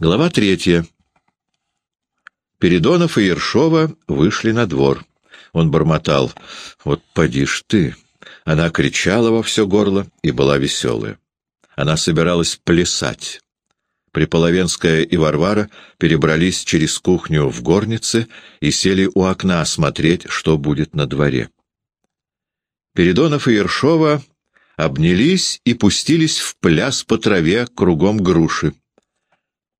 Глава третья. Передонов и Ершова вышли на двор. Он бормотал. «Вот поди ж ты!» Она кричала во все горло и была веселая. Она собиралась плясать. Приполовенская и Варвара перебрались через кухню в горнице и сели у окна смотреть, что будет на дворе. Передонов и Ершова обнялись и пустились в пляс по траве кругом груши.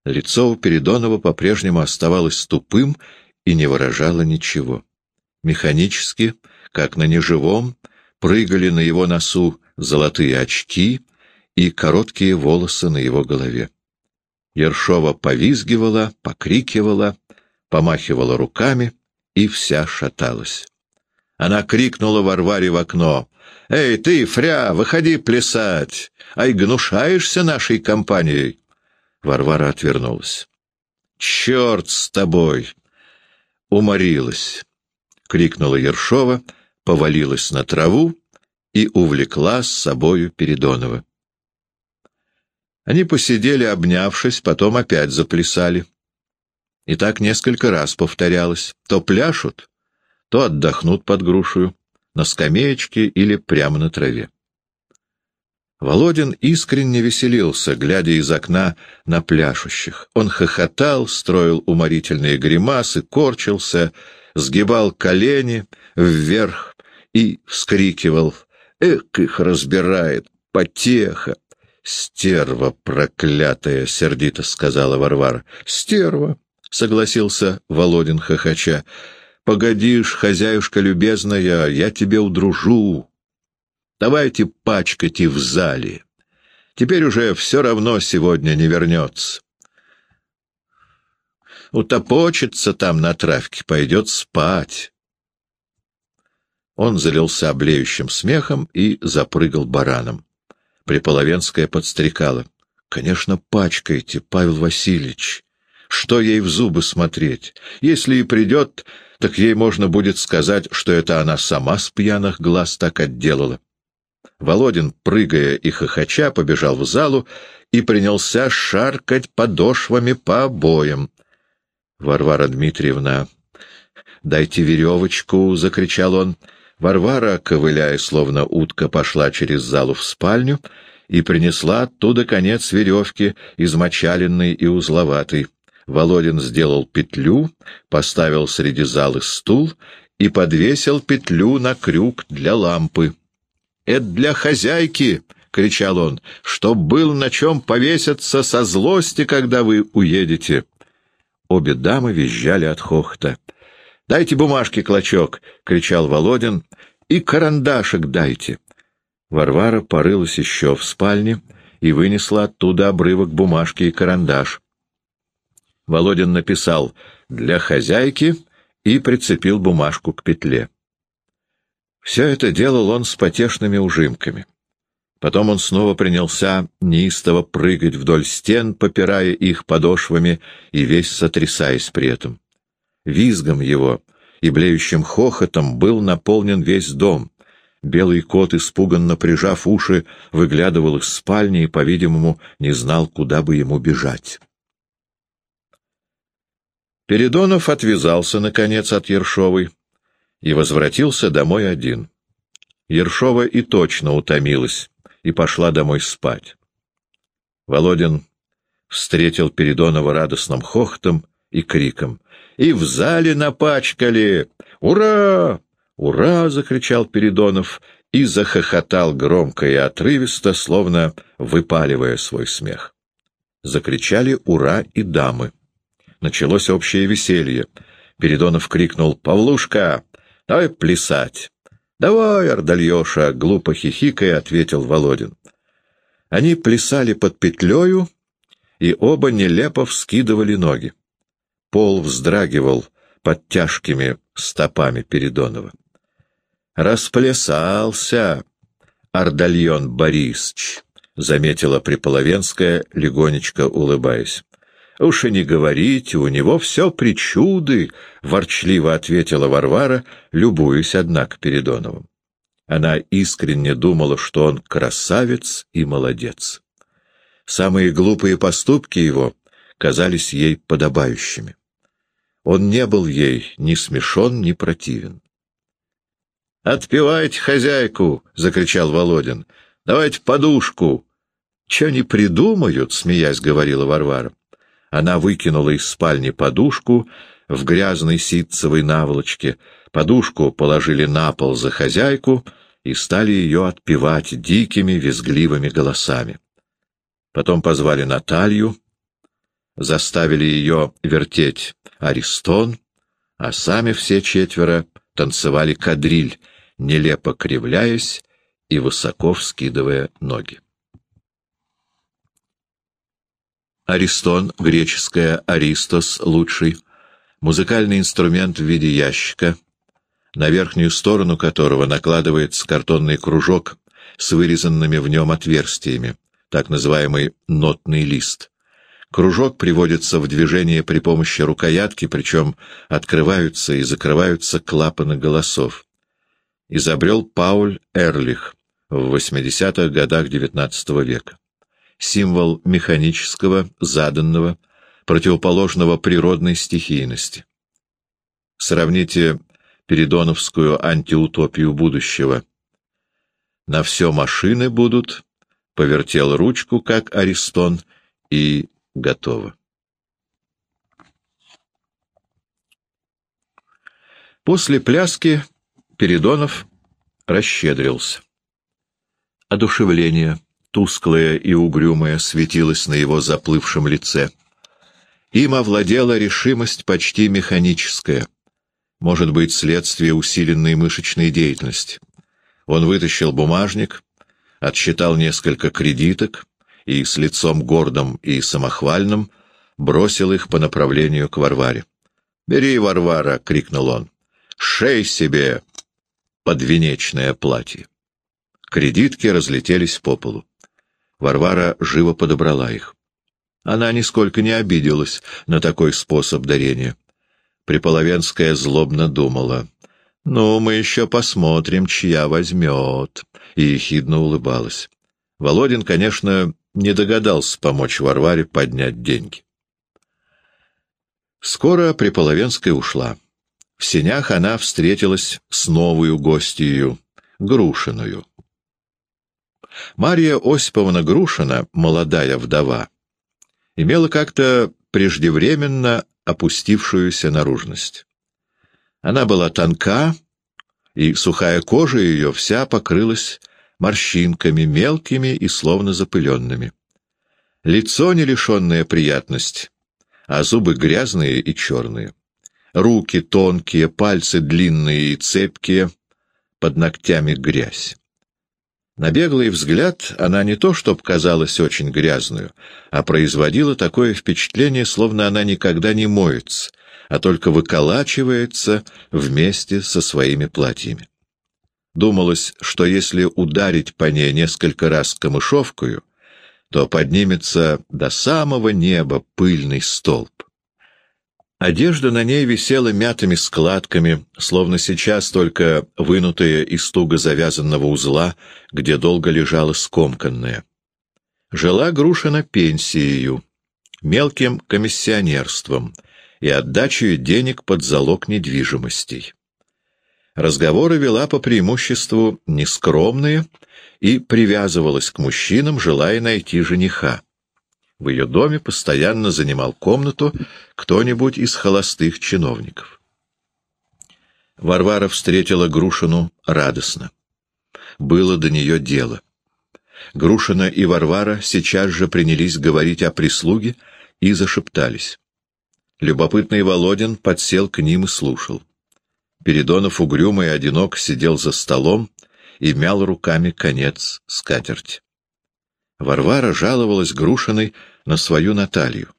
Лицо у Передонова по-прежнему оставалось тупым и не выражало ничего. Механически, как на неживом, прыгали на его носу золотые очки и короткие волосы на его голове. Ершова повизгивала, покрикивала, помахивала руками и вся шаталась. Она крикнула Варваре в окно. «Эй, ты, Фря, выходи плясать! Ай, гнушаешься нашей компанией!» Варвара отвернулась. «Черт с тобой!» «Уморилась!» — крикнула Ершова, повалилась на траву и увлекла с собою Передонова. Они посидели, обнявшись, потом опять заплясали. И так несколько раз повторялось. То пляшут, то отдохнут под грушую, на скамеечке или прямо на траве. Володин искренне веселился, глядя из окна на пляшущих. Он хохотал, строил уморительные гримасы, корчился, сгибал колени вверх и вскрикивал «Эх, их разбирает! Потеха!» «Стерва проклятая!» — сердито сказала Варвара. «Стерва!» — согласился Володин хохоча. «Погодишь, хозяюшка любезная, я тебе удружу!» Давайте пачкать и в зале. Теперь уже все равно сегодня не вернется. Утопочется там на травке, пойдет спать. Он залился облеющим смехом и запрыгал бараном. Приполовенская подстрекала. — Конечно, пачкайте, Павел Васильевич. Что ей в зубы смотреть? Если и придет, так ей можно будет сказать, что это она сама с пьяных глаз так отделала. Володин, прыгая и хохоча, побежал в залу и принялся шаркать подошвами по обоям. «Варвара Дмитриевна, дайте веревочку!» — закричал он. Варвара, ковыляя, словно утка, пошла через залу в спальню и принесла оттуда конец веревки, измочаленный и узловатый. Володин сделал петлю, поставил среди залы стул и подвесил петлю на крюк для лампы. Это для хозяйки!» — кричал он, — «чтоб был на чем повеситься со злости, когда вы уедете». Обе дамы визжали от хохота. «Дайте бумажки, клочок!» — кричал Володин. «И карандашик дайте!» Варвара порылась еще в спальне и вынесла оттуда обрывок бумажки и карандаш. Володин написал «для хозяйки» и прицепил бумажку к петле. Все это делал он с потешными ужимками. Потом он снова принялся неистово прыгать вдоль стен, попирая их подошвами и весь сотрясаясь при этом. Визгом его и блеющим хохотом был наполнен весь дом. Белый кот, испуганно прижав уши, выглядывал из спальни и, по-видимому, не знал, куда бы ему бежать. Передонов отвязался, наконец, от Ершовой и возвратился домой один. Ершова и точно утомилась и пошла домой спать. Володин встретил Передонова радостным хохотом и криком. «И в зале напачкали! Ура! Ура!» — закричал Передонов и захохотал громко и отрывисто, словно выпаливая свой смех. Закричали «Ура!» и дамы. Началось общее веселье. Передонов крикнул «Павлушка! Давай плясать. Давай, Ардальеша, глупо хихикая, ответил Володин. Они плясали под петлею, и оба нелепо вскидывали ноги. Пол вздрагивал под тяжкими стопами Передонова. «Расплясался, Ардальон Борисович», — заметила Приполовенская, легонечко улыбаясь. «Уж и не говорите, у него все причуды», — ворчливо ответила Варвара, любуясь, однако, Передоновым. Она искренне думала, что он красавец и молодец. Самые глупые поступки его, казались ей подобающими. Он не был ей ни смешон, ни противен. «Отпевайте хозяйку!» — закричал Володин. «Давайте подушку!» «Че не придумают?» — смеясь говорила Варвара. Она выкинула из спальни подушку в грязной ситцевой наволочке. Подушку положили на пол за хозяйку и стали ее отпевать дикими визгливыми голосами. Потом позвали Наталью, заставили ее вертеть аристон, а сами все четверо танцевали кадриль, нелепо кривляясь и высоко вскидывая ноги. Аристон, греческое «аристос» — лучший, музыкальный инструмент в виде ящика, на верхнюю сторону которого накладывается картонный кружок с вырезанными в нем отверстиями, так называемый нотный лист. Кружок приводится в движение при помощи рукоятки, причем открываются и закрываются клапаны голосов. Изобрел Пауль Эрлих в 80-х годах XIX века. Символ механического, заданного, противоположного природной стихийности. Сравните передоновскую антиутопию будущего. На все машины будут, повертел ручку, как Аристон, и готово. После пляски Передонов расщедрился. Одушевление, тусклое и угрюмое, светилось на его заплывшем лице. Им овладела решимость почти механическая, может быть, следствие усиленной мышечной деятельности. Он вытащил бумажник, отсчитал несколько кредиток, и с лицом гордым и самохвальным бросил их по направлению к Варваре. «Бери, Варвара!» — крикнул он. «Шей себе подвенечное платье!» Кредитки разлетелись по полу. Варвара живо подобрала их. Она нисколько не обиделась на такой способ дарения. Приполовенская злобно думала. «Ну, мы еще посмотрим, чья возьмет», и ехидно улыбалась. Володин, конечно, не догадался помочь Варваре поднять деньги. Скоро Приполовенская ушла. В сенях она встретилась с новую гостью, Грушиную. Мария Осиповна Грушина, молодая вдова, имела как-то преждевременно опустившуюся наружность. Она была тонка, и сухая кожа ее вся покрылась морщинками, мелкими и словно запыленными. Лицо, не лишенное приятности, а зубы грязные и черные. Руки тонкие, пальцы длинные и цепкие, под ногтями грязь. На беглый взгляд она не то чтоб казалась очень грязную, а производила такое впечатление, словно она никогда не моется, а только выколачивается вместе со своими платьями. Думалось, что если ударить по ней несколько раз камышовкою, то поднимется до самого неба пыльный столб. Одежда на ней висела мятыми складками, словно сейчас только вынутая из туго завязанного узла, где долго лежала скомканная. Жила Грушина пенсией, мелким комиссионерством и отдачей денег под залог недвижимостей. Разговоры вела по преимуществу нескромные и привязывалась к мужчинам, желая найти жениха. В ее доме постоянно занимал комнату кто-нибудь из холостых чиновников. Варвара встретила Грушину радостно. Было до нее дело. Грушина и Варвара сейчас же принялись говорить о прислуге и зашептались. Любопытный Володин подсел к ним и слушал. Передонов угрюмый и одинок сидел за столом и мял руками конец скатерти. Варвара жаловалась Грушиной на свою Наталью.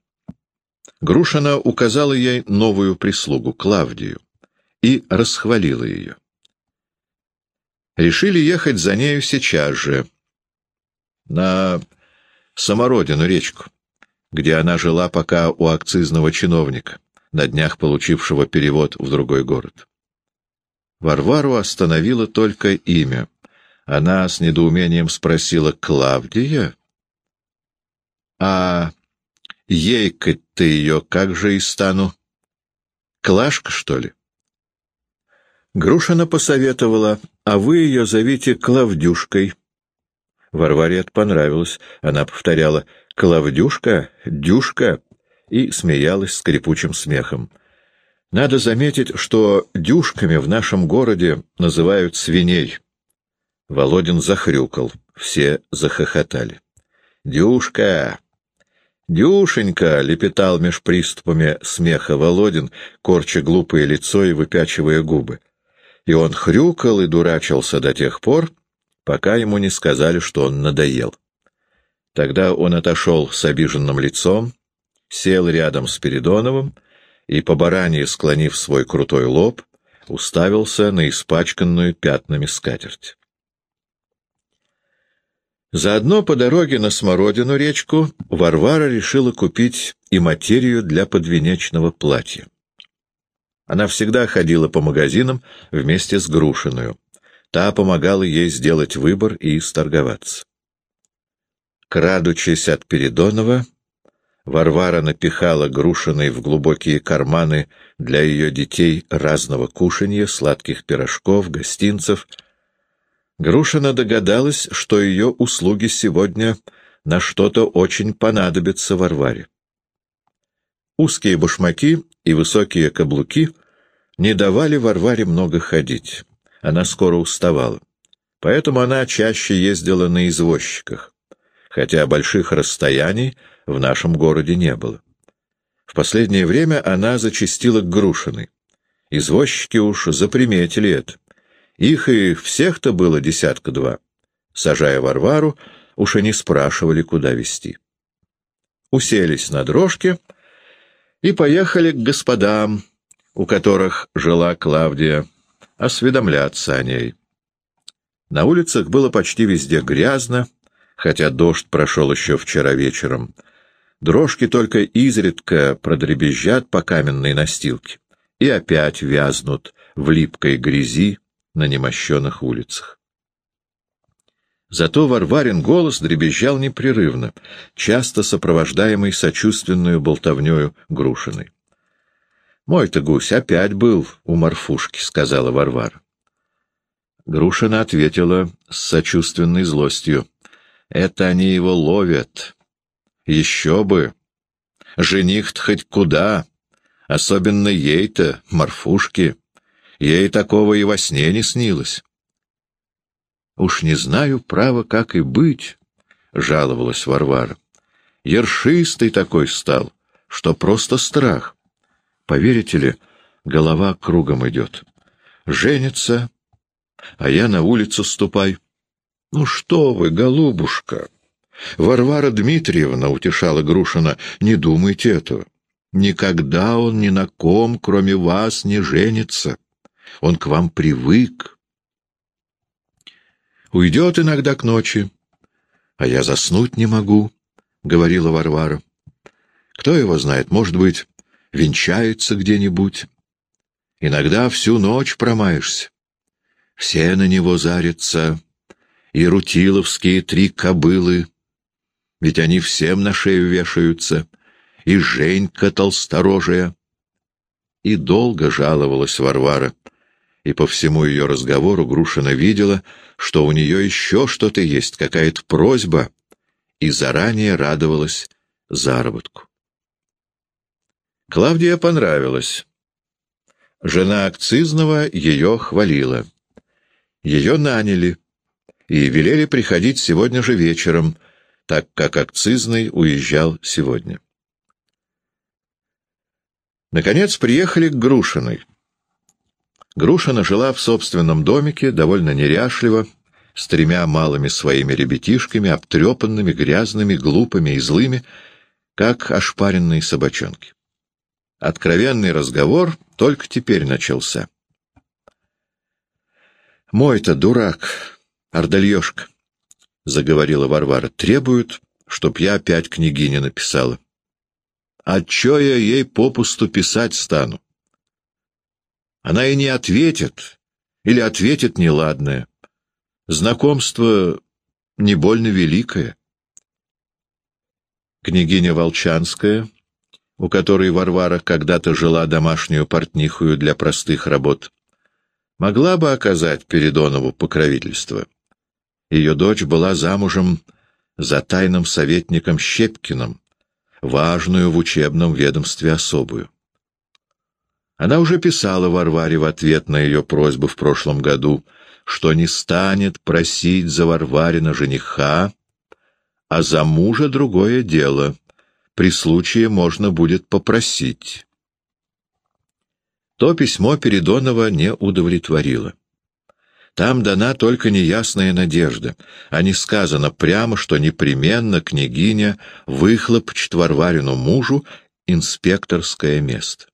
Грушина указала ей новую прислугу, Клавдию, и расхвалила ее. Решили ехать за нею сейчас же, на Самородину речку, где она жила пока у акцизного чиновника, на днях получившего перевод в другой город. Варвару остановило только имя. Она с недоумением спросила «Клавдия?» «А Ейкать ты ее как же и стану? Клашка, что ли? Грушина посоветовала, а вы ее зовите Клавдюшкой. Варваре это понравилось. Она повторяла «Клавдюшка? Дюшка?» и смеялась скрипучим смехом. Надо заметить, что дюшками в нашем городе называют свиней. Володин захрюкал, все захохотали. «Дюшка! Дюшенька!» — лепетал меж приступами смеха Володин, корча глупое лицо и выпячивая губы и он хрюкал и дурачился до тех пор, пока ему не сказали, что он надоел. Тогда он отошел с обиженным лицом, сел рядом с Передоновым и, по баранье склонив свой крутой лоб, уставился на испачканную пятнами скатерть. Заодно по дороге на Смородину речку Варвара решила купить и материю для подвенечного платья. Она всегда ходила по магазинам вместе с Грушиную. Та помогала ей сделать выбор и сторговаться. Крадучись от Передонова, Варвара напихала Грушиной в глубокие карманы для ее детей разного кушанья, сладких пирожков, гостинцев. Грушина догадалась, что ее услуги сегодня на что-то очень понадобятся Варваре. Узкие башмаки и высокие каблуки не давали Варваре много ходить. Она скоро уставала. Поэтому она чаще ездила на извозчиках, хотя больших расстояний в нашем городе не было. В последнее время она зачастила к Грушиной. Извозчики уж заприметили это. Их и всех-то было десятка-два. Сажая Варвару, уж они спрашивали, куда везти. Уселись на дрожке и поехали к господам, у которых жила Клавдия, осведомляться о ней. На улицах было почти везде грязно, хотя дождь прошел еще вчера вечером. Дрожки только изредка продребезжат по каменной настилке и опять вязнут в липкой грязи на немощенных улицах. Зато Варварин голос дребезжал непрерывно, часто сопровождаемый сочувственную болтовнёю Грушиной. Мой-то гусь опять был у Марфушки, — сказала Варвара. Грушина ответила с сочувственной злостью. Это они его ловят. Еще бы. Жених-то хоть куда. Особенно ей-то, Марфушке. Ей такого и во сне не снилось. Уж не знаю, право, как и быть, — жаловалась Варвара. Ершистый такой стал, что просто страх. Поверите ли, голова кругом идет. Женится, а я на улицу ступай. Ну что вы, голубушка! Варвара Дмитриевна, утешала Грушина, не думайте этого. Никогда он ни на ком, кроме вас, не женится. Он к вам привык. Уйдет иногда к ночи, а я заснуть не могу, — говорила Варвара. Кто его знает, может быть, венчается где-нибудь. Иногда всю ночь промаешься. Все на него зарятся, и рутиловские три кобылы, ведь они всем на шею вешаются, и Женька толсторожая. И долго жаловалась Варвара, и по всему ее разговору Грушина видела, что у нее еще что-то есть, какая-то просьба, и заранее радовалась заработку. Клавдия понравилась. Жена акцизного ее хвалила. Ее наняли и велели приходить сегодня же вечером, так как акцизный уезжал сегодня. Наконец приехали к Грушиной. Грушина жила в собственном домике, довольно неряшливо, с тремя малыми своими ребятишками, обтрепанными, грязными, глупыми и злыми, как ошпаренные собачонки. Откровенный разговор только теперь начался. «Мой-то дурак, ордальешка», — заговорила Варвара, — «требует, чтоб я опять княгине написала. А чё я ей попусту писать стану? Она и не ответит, или ответит неладное. Знакомство не больно великое». Княгиня Волчанская, у которой Варвара когда-то жила домашнюю портнихую для простых работ, могла бы оказать Передонову покровительство. Ее дочь была замужем за тайным советником Щепкиным, важную в учебном ведомстве особую. Она уже писала Варваре в ответ на ее просьбу в прошлом году, что не станет просить за Варварина жениха, а за мужа другое дело. При случае можно будет попросить. То письмо Передонова не удовлетворило. Там дана только неясная надежда, а не сказано прямо, что непременно княгиня выхлопчет Варварину мужу инспекторское место.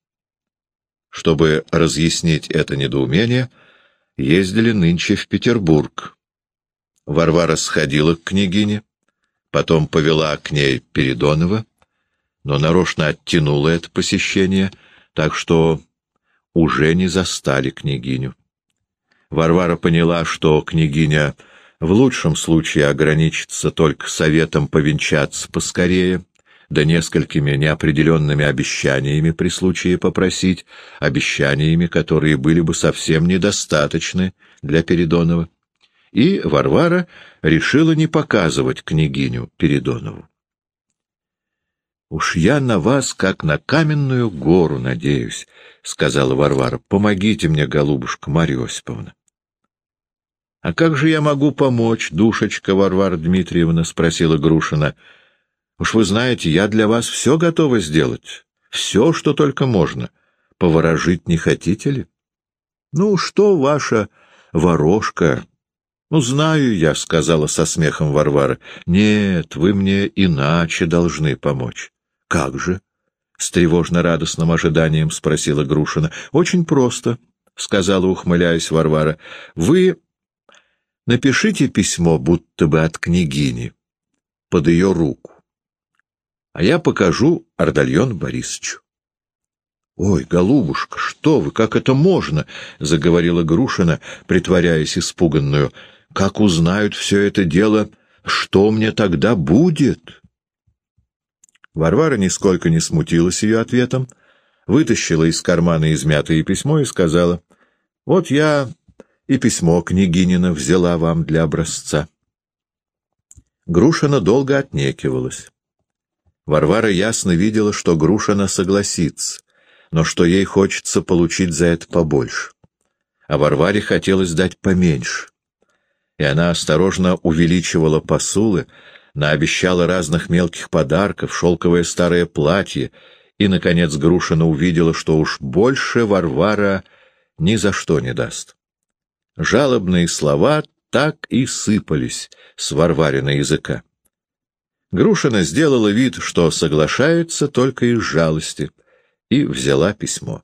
Чтобы разъяснить это недоумение, ездили нынче в Петербург. Варвара сходила к княгине, потом повела к ней Передонова, но нарочно оттянула это посещение, так что уже не застали княгиню. Варвара поняла, что княгиня в лучшем случае ограничится только советом повенчаться поскорее, да несколькими неопределенными обещаниями при случае попросить, обещаниями, которые были бы совсем недостаточны для Передонова. И Варвара решила не показывать княгиню Передонову. «Уж я на вас, как на каменную гору, надеюсь», — сказала Варвара. «Помогите мне, голубушка Марья Осиповна». «А как же я могу помочь, душечка Варвара Дмитриевна?» — спросила Грушина. Уж вы знаете, я для вас все готова сделать. Все, что только можно. Поворожить не хотите ли? Ну, что ваша ворожка? Ну, знаю я, — сказала со смехом Варвара. Нет, вы мне иначе должны помочь. Как же? С тревожно-радостным ожиданием спросила Грушина. Очень просто, — сказала, ухмыляясь Варвара. Вы напишите письмо, будто бы от княгини, под ее руку а я покажу Ардальону Борисовичу. — Ой, голубушка, что вы, как это можно? — заговорила Грушина, притворяясь испуганную. — Как узнают все это дело, что мне тогда будет? Варвара нисколько не смутилась ее ответом, вытащила из кармана измятое письмо и сказала, — Вот я и письмо княгинина взяла вам для образца. Грушина долго отнекивалась. Варвара ясно видела, что Грушина согласится, но что ей хочется получить за это побольше. А Варваре хотелось дать поменьше. И она осторожно увеличивала посулы, наобещала разных мелких подарков, шелковое старое платье, и, наконец, Грушина увидела, что уж больше Варвара ни за что не даст. Жалобные слова так и сыпались с Варварина языка. Грушина сделала вид, что соглашается только из жалости, и взяла письмо.